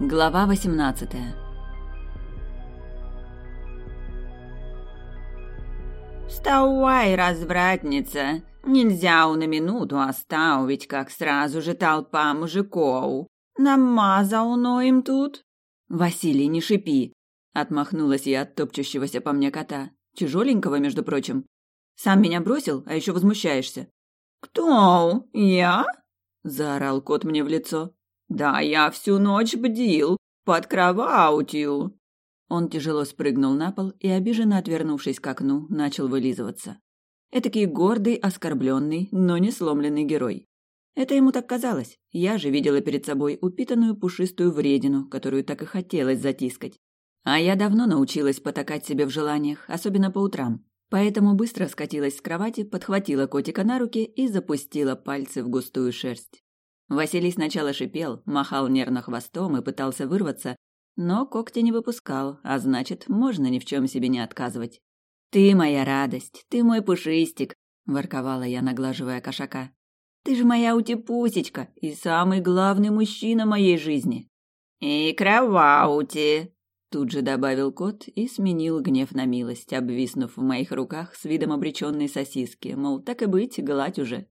Глава 18. «Вставай, развратница! Нельзя у на минуту оставить, как сразу же толпа мужиков. Намазал но им тут!» «Василий, не шипи!» — отмахнулась я от топчущегося по мне кота. Тяжеленького, между прочим. Сам меня бросил, а еще возмущаешься. «Кто? Я?» — заорал кот мне в лицо. «Да я всю ночь бдил, под кроватью!» Он тяжело спрыгнул на пол и, обиженно отвернувшись к окну, начал вылизываться. Этакий гордый, оскорбленный, но не сломленный герой. Это ему так казалось. Я же видела перед собой упитанную пушистую вредину, которую так и хотелось затискать. А я давно научилась потакать себе в желаниях, особенно по утрам. Поэтому быстро скатилась с кровати, подхватила котика на руки и запустила пальцы в густую шерсть. Василий сначала шипел, махал нервно хвостом и пытался вырваться, но когти не выпускал, а значит, можно ни в чем себе не отказывать. «Ты моя радость, ты мой пушистик», — ворковала я, наглаживая кошака. «Ты же моя утепусечка и самый главный мужчина моей жизни». «И кроваути», — тут же добавил кот и сменил гнев на милость, обвиснув в моих руках с видом обреченной сосиски, мол, так и быть, гладь уже.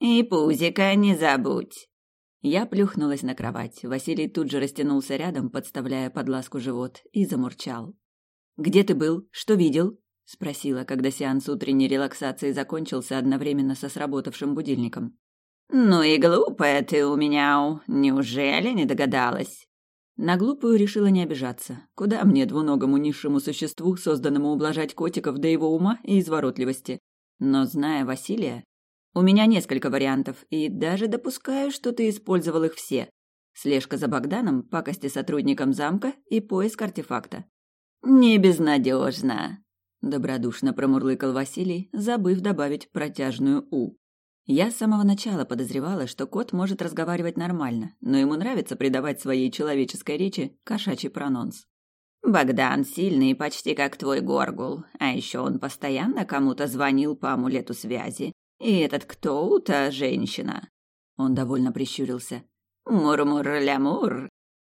«И пузика не забудь». Я плюхнулась на кровать. Василий тут же растянулся рядом, подставляя под ласку живот, и замурчал. «Где ты был? Что видел?» — спросила, когда сеанс утренней релаксации закончился одновременно со сработавшим будильником. «Ну и глупая ты у меня, неужели не догадалась?» На глупую решила не обижаться. Куда мне, двуногому низшему существу, созданному ублажать котиков до его ума и изворотливости? Но, зная Василия, у меня несколько вариантов, и даже допускаю, что ты использовал их все. Слежка за Богданом, пакости сотрудникам замка и поиск артефакта. Не безнадежно, добродушно промурлыкал Василий, забыв добавить протяжную у. Я с самого начала подозревала, что кот может разговаривать нормально, но ему нравится придавать своей человеческой речи кошачий прононс. Богдан сильный, почти как твой горгул, а еще он постоянно кому-то звонил по амулету связи и этот кто-то женщина. Он довольно прищурился. Мур-мур-ля-мур.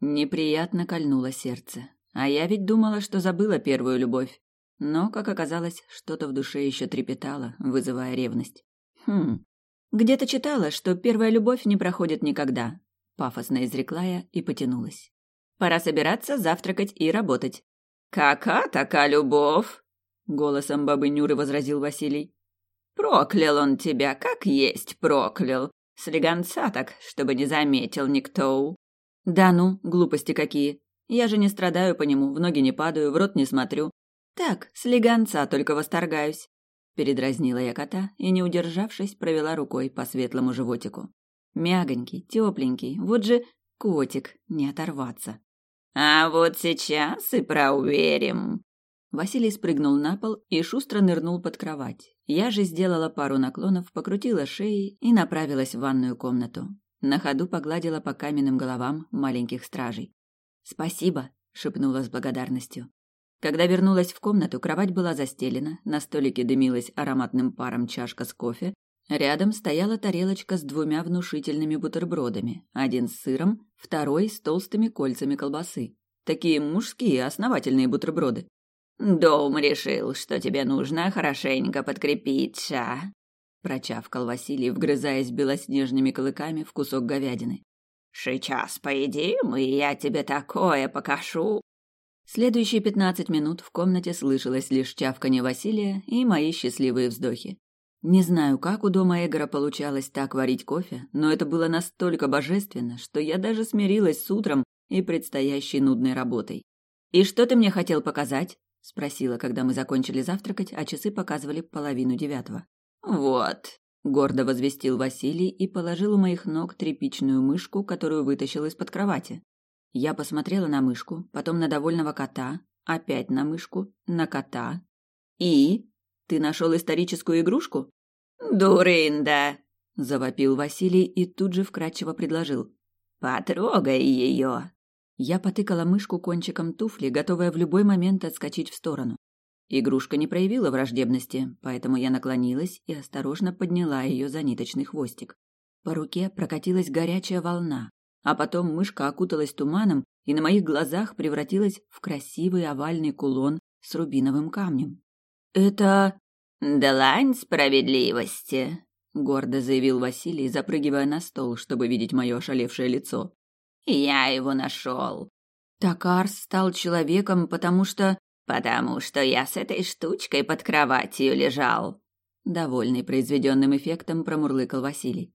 Неприятно кольнуло сердце. А я ведь думала, что забыла первую любовь. Но, как оказалось, что-то в душе еще трепетало, вызывая ревность. Хм. Где-то читала, что первая любовь не проходит никогда. Пафосно изрекла я и потянулась. Пора собираться, завтракать и работать. «Кака такая любовь?» — голосом бабы Нюры возразил Василий. Проклял он тебя, как есть проклял. Слегонца так, чтобы не заметил никто. Да ну, глупости какие. Я же не страдаю по нему, в ноги не падаю, в рот не смотрю. Так, слегонца только восторгаюсь. Передразнила я кота и, не удержавшись, провела рукой по светлому животику. Мягонький, тепленький, вот же котик, не оторваться. А вот сейчас и проверим. Василий спрыгнул на пол и шустро нырнул под кровать. Я же сделала пару наклонов, покрутила шеи и направилась в ванную комнату. На ходу погладила по каменным головам маленьких стражей. «Спасибо», — шепнула с благодарностью. Когда вернулась в комнату, кровать была застелена, на столике дымилась ароматным паром чашка с кофе, рядом стояла тарелочка с двумя внушительными бутербродами, один с сыром, второй с толстыми кольцами колбасы. Такие мужские основательные бутерброды. «Дом решил, что тебе нужно хорошенько подкрепиться», — прочавкал Василий, вгрызаясь белоснежными клыками в кусок говядины. «Сейчас поедим, и я тебе такое покажу». Следующие пятнадцать минут в комнате слышалось лишь чавканье Василия и мои счастливые вздохи. Не знаю, как у дома Эгора получалось так варить кофе, но это было настолько божественно, что я даже смирилась с утром и предстоящей нудной работой. «И что ты мне хотел показать?» — спросила, когда мы закончили завтракать, а часы показывали половину девятого. «Вот», — гордо возвестил Василий и положил у моих ног тряпичную мышку, которую вытащил из-под кровати. Я посмотрела на мышку, потом на довольного кота, опять на мышку, на кота. «И? Ты нашел историческую игрушку?» «Дурында!» — завопил Василий и тут же вкратчиво предложил. «Потрогай ее!» Я потыкала мышку кончиком туфли, готовая в любой момент отскочить в сторону. Игрушка не проявила враждебности, поэтому я наклонилась и осторожно подняла ее за ниточный хвостик. По руке прокатилась горячая волна, а потом мышка окуталась туманом и на моих глазах превратилась в красивый овальный кулон с рубиновым камнем. «Это...» «Длань справедливости», — гордо заявил Василий, запрыгивая на стол, чтобы видеть мое ошалевшее лицо. «Я его нашел». «Так Арс стал человеком, потому что...» «Потому что я с этой штучкой под кроватью лежал», — довольный произведенным эффектом промурлыкал Василий.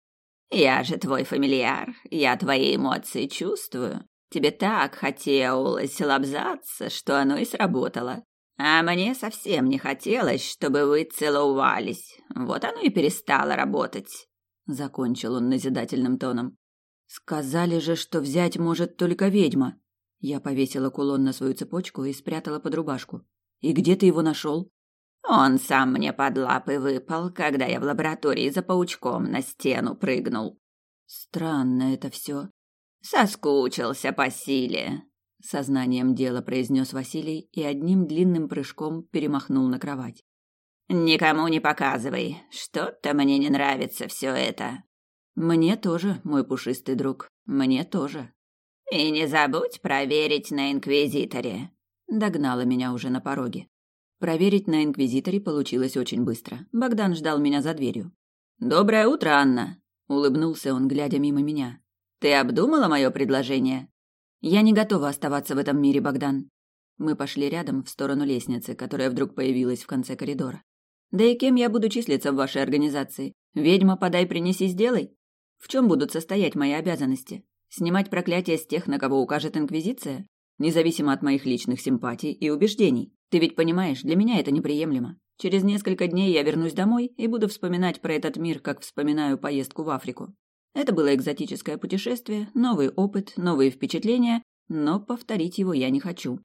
«Я же твой фамильяр, я твои эмоции чувствую. Тебе так хотелось лобзаться, что оно и сработало. А мне совсем не хотелось, чтобы вы целовались. Вот оно и перестало работать», — закончил он назидательным тоном. «Сказали же, что взять может только ведьма». Я повесила кулон на свою цепочку и спрятала под рубашку. «И где ты его нашел?» «Он сам мне под лапы выпал, когда я в лаборатории за паучком на стену прыгнул». «Странно это все. Соскучился по силе, сознанием дела произнес Василий и одним длинным прыжком перемахнул на кровать. Никому не показывай, что-то мне не нравится все это. Мне тоже, мой пушистый друг, мне тоже. И не забудь проверить на инквизиторе. Догнала меня уже на пороге. Проверить на инквизиторе получилось очень быстро. Богдан ждал меня за дверью. Доброе утро, Анна, улыбнулся он, глядя мимо меня. Ты обдумала мое предложение? Я не готова оставаться в этом мире, Богдан. Мы пошли рядом в сторону лестницы, которая вдруг появилась в конце коридора. Да и кем я буду числиться в вашей организации? Ведьма, подай, принеси, сделай. В чем будут состоять мои обязанности? Снимать проклятие с тех, на кого укажет Инквизиция? Независимо от моих личных симпатий и убеждений. Ты ведь понимаешь, для меня это неприемлемо. Через несколько дней я вернусь домой и буду вспоминать про этот мир, как вспоминаю поездку в Африку. Это было экзотическое путешествие, новый опыт, новые впечатления, но повторить его я не хочу.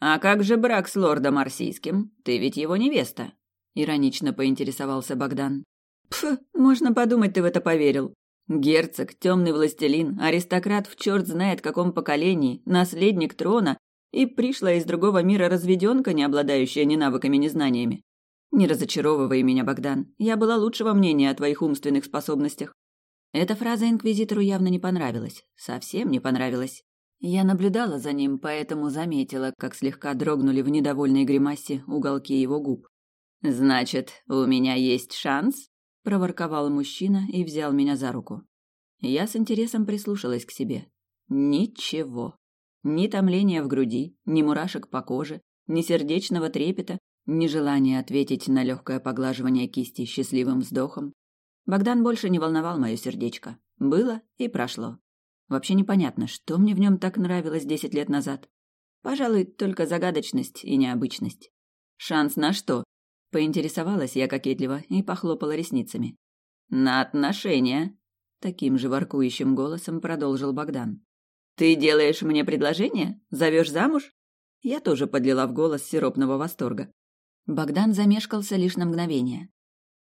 «А как же брак с лордом Арсийским? Ты ведь его невеста?» — иронично поинтересовался Богдан. «Пф, можно подумать, ты в это поверил. Герцог, темный властелин, аристократ в черт знает каком поколении, наследник трона и пришла из другого мира разведенка, не обладающая ни навыками, ни знаниями. Не разочаровывай меня, Богдан. Я была лучшего мнения о твоих умственных способностях. Эта фраза инквизитору явно не понравилась, совсем не понравилась. Я наблюдала за ним, поэтому заметила, как слегка дрогнули в недовольной гримасе уголки его губ. «Значит, у меня есть шанс?» – проворковал мужчина и взял меня за руку. Я с интересом прислушалась к себе. Ничего. Ни томления в груди, ни мурашек по коже, ни сердечного трепета, ни желания ответить на легкое поглаживание кисти счастливым вздохом. Богдан больше не волновал мое сердечко. Было и прошло. Вообще непонятно, что мне в нем так нравилось десять лет назад. Пожалуй, только загадочность и необычность. Шанс на что? Поинтересовалась я кокетливо и похлопала ресницами. На отношения. Таким же воркующим голосом продолжил Богдан. Ты делаешь мне предложение? Зовешь замуж? Я тоже подлила в голос сиропного восторга. Богдан замешкался лишь на мгновение.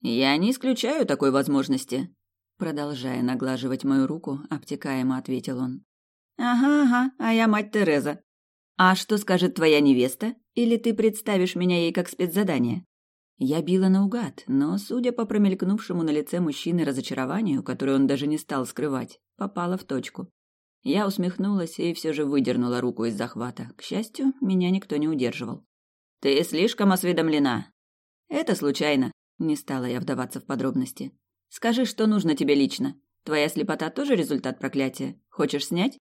«Я не исключаю такой возможности», — продолжая наглаживать мою руку, обтекаемо ответил он. «Ага, ага, а я мать Тереза. А что скажет твоя невеста? Или ты представишь меня ей как спецзадание?» Я била наугад, но, судя по промелькнувшему на лице мужчины разочарованию, которое он даже не стал скрывать, попала в точку. Я усмехнулась и все же выдернула руку из захвата. К счастью, меня никто не удерживал. «Ты слишком осведомлена». «Это случайно. Не стала я вдаваться в подробности. Скажи, что нужно тебе лично. Твоя слепота тоже результат проклятия? Хочешь снять?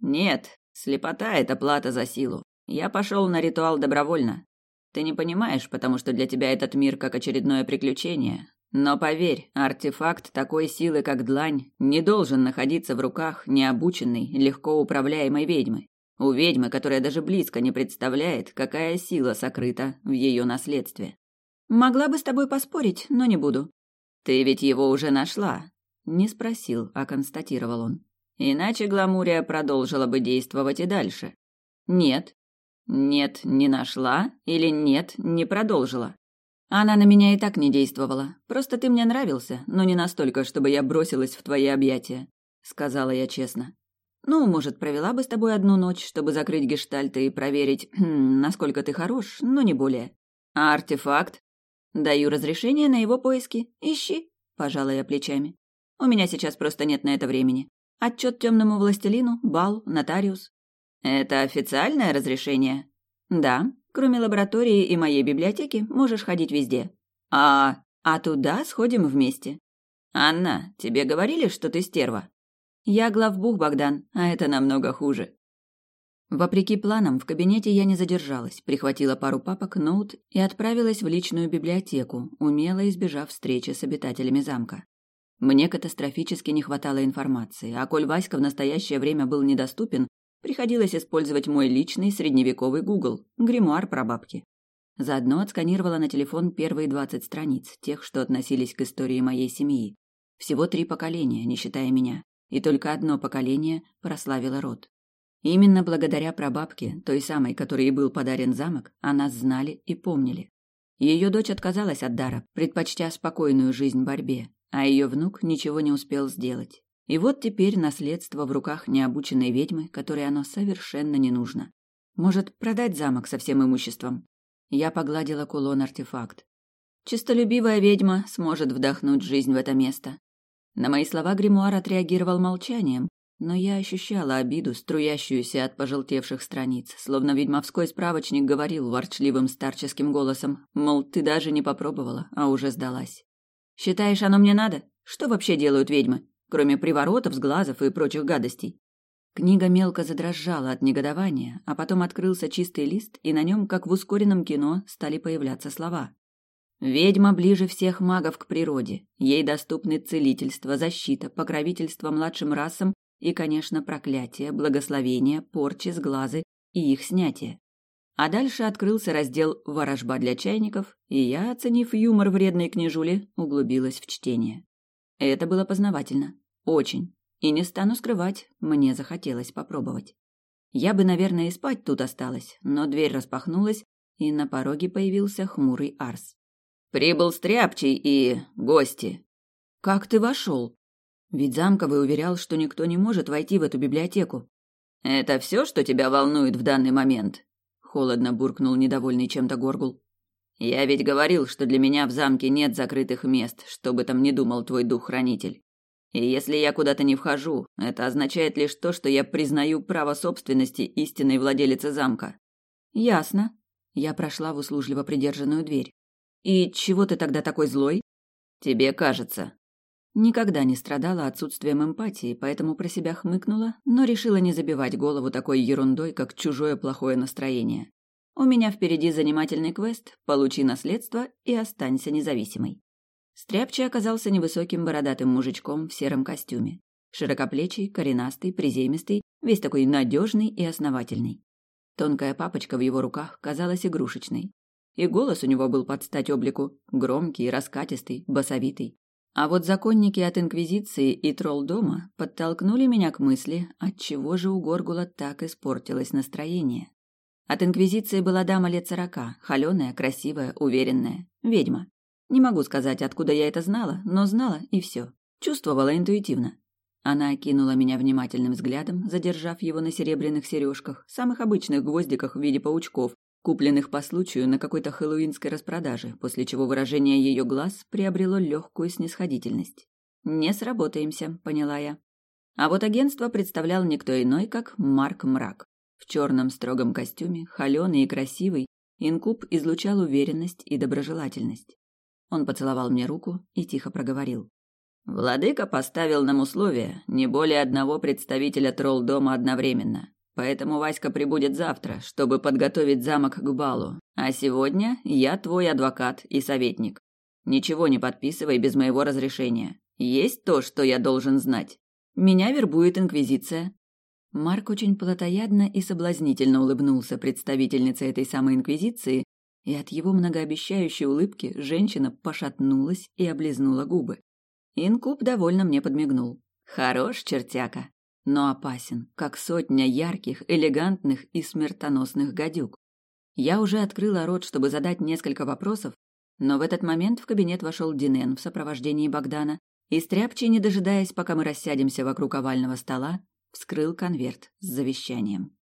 Нет, слепота это плата за силу. Я пошел на ритуал добровольно. Ты не понимаешь, потому что для тебя этот мир как очередное приключение. Но поверь, артефакт такой силы, как длань, не должен находиться в руках необученной, легко управляемой ведьмы. У ведьмы, которая даже близко не представляет, какая сила сокрыта в ее наследстве. Могла бы с тобой поспорить, но не буду. Ты ведь его уже нашла. Не спросил, а констатировал он. Иначе Гламурия продолжила бы действовать и дальше. Нет. Нет, не нашла или нет, не продолжила. Она на меня и так не действовала. Просто ты мне нравился, но не настолько, чтобы я бросилась в твои объятия, сказала я честно. Ну, может, провела бы с тобой одну ночь, чтобы закрыть гештальты и проверить, насколько ты хорош, но не более. А артефакт? Даю разрешение на его поиски. Ищи, пожала я плечами. У меня сейчас просто нет на это времени. Отчет темному властелину, бал, нотариус. Это официальное разрешение? Да, кроме лаборатории и моей библиотеки можешь ходить везде. А... а туда сходим вместе. Анна, тебе говорили, что ты стерва? Я главбух, Богдан, а это намного хуже. Вопреки планам, в кабинете я не задержалась, прихватила пару папок, ноут и отправилась в личную библиотеку, умело избежав встречи с обитателями замка. Мне катастрофически не хватало информации, а коль Васька в настоящее время был недоступен, приходилось использовать мой личный средневековый Google, гримуар про бабки. Заодно отсканировала на телефон первые двадцать страниц, тех, что относились к истории моей семьи. Всего три поколения, не считая меня, и только одно поколение прославило род. Именно благодаря прабабке, той самой, которой и был подарен замок, о нас знали и помнили. Ее дочь отказалась от дара, предпочтя спокойную жизнь борьбе, а ее внук ничего не успел сделать. И вот теперь наследство в руках необученной ведьмы, которой оно совершенно не нужно. Может, продать замок со всем имуществом? Я погладила кулон-артефакт. Чистолюбивая ведьма сможет вдохнуть жизнь в это место. На мои слова гримуар отреагировал молчанием, но я ощущала обиду, струящуюся от пожелтевших страниц, словно ведьмовской справочник говорил ворчливым старческим голосом, мол, ты даже не попробовала, а уже сдалась. «Считаешь, оно мне надо? Что вообще делают ведьмы, кроме приворотов, сглазов и прочих гадостей?» Книга мелко задрожала от негодования, а потом открылся чистый лист, и на нем, как в ускоренном кино, стали появляться слова. Ведьма ближе всех магов к природе. Ей доступны целительство, защита, покровительство младшим расам и, конечно, проклятие, благословение, порчи, сглазы и их снятие. А дальше открылся раздел «Ворожба для чайников», и я, оценив юмор вредной княжули, углубилась в чтение. Это было познавательно. Очень. И не стану скрывать, мне захотелось попробовать. Я бы, наверное, и спать тут осталась, но дверь распахнулась, и на пороге появился хмурый Арс. «Прибыл Стряпчий и гости». «Как ты вошел?» Ведь замковый уверял, что никто не может войти в эту библиотеку. «Это все, что тебя волнует в данный момент?» Холодно буркнул недовольный чем-то Горгул. «Я ведь говорил, что для меня в замке нет закрытых мест, что бы там ни думал твой дух-хранитель. И если я куда-то не вхожу, это означает лишь то, что я признаю право собственности истинной владелицы замка». «Ясно». Я прошла в услужливо придержанную дверь. «И чего ты тогда такой злой?» «Тебе кажется», Никогда не страдала отсутствием эмпатии, поэтому про себя хмыкнула, но решила не забивать голову такой ерундой, как чужое плохое настроение. У меня впереди занимательный квест «Получи наследство и останься независимой». Стряпчий оказался невысоким бородатым мужичком в сером костюме. Широкоплечий, коренастый, приземистый, весь такой надежный и основательный. Тонкая папочка в его руках казалась игрушечной. И голос у него был под стать облику, громкий, раскатистый, басовитый. А вот законники от Инквизиции и тролл-дома подтолкнули меня к мысли, отчего же у Горгула так испортилось настроение. От Инквизиции была дама лет сорока, холеная, красивая, уверенная, ведьма. Не могу сказать, откуда я это знала, но знала и все. Чувствовала интуитивно. Она окинула меня внимательным взглядом, задержав его на серебряных сережках, самых обычных гвоздиках в виде паучков, купленных по случаю на какой-то хэллоуинской распродаже, после чего выражение ее глаз приобрело легкую снисходительность. «Не сработаемся», — поняла я. А вот агентство представлял никто иной, как Марк Мрак. В черном строгом костюме, холеный и красивый, инкуб излучал уверенность и доброжелательность. Он поцеловал мне руку и тихо проговорил. «Владыка поставил нам условие не более одного представителя тролл-дома одновременно. Поэтому Васька прибудет завтра, чтобы подготовить замок к балу. А сегодня я твой адвокат и советник. Ничего не подписывай без моего разрешения. Есть то, что я должен знать. Меня вербует инквизиция. Марк очень плотоядно и соблазнительно улыбнулся представительнице этой самой инквизиции, и от его многообещающей улыбки женщина пошатнулась и облизнула губы. Инкуб довольно мне подмигнул. Хорош, чертяка но опасен, как сотня ярких, элегантных и смертоносных гадюк. Я уже открыла рот, чтобы задать несколько вопросов, но в этот момент в кабинет вошел Динен в сопровождении Богдана, и Стряпчий, не дожидаясь, пока мы рассядемся вокруг овального стола, вскрыл конверт с завещанием.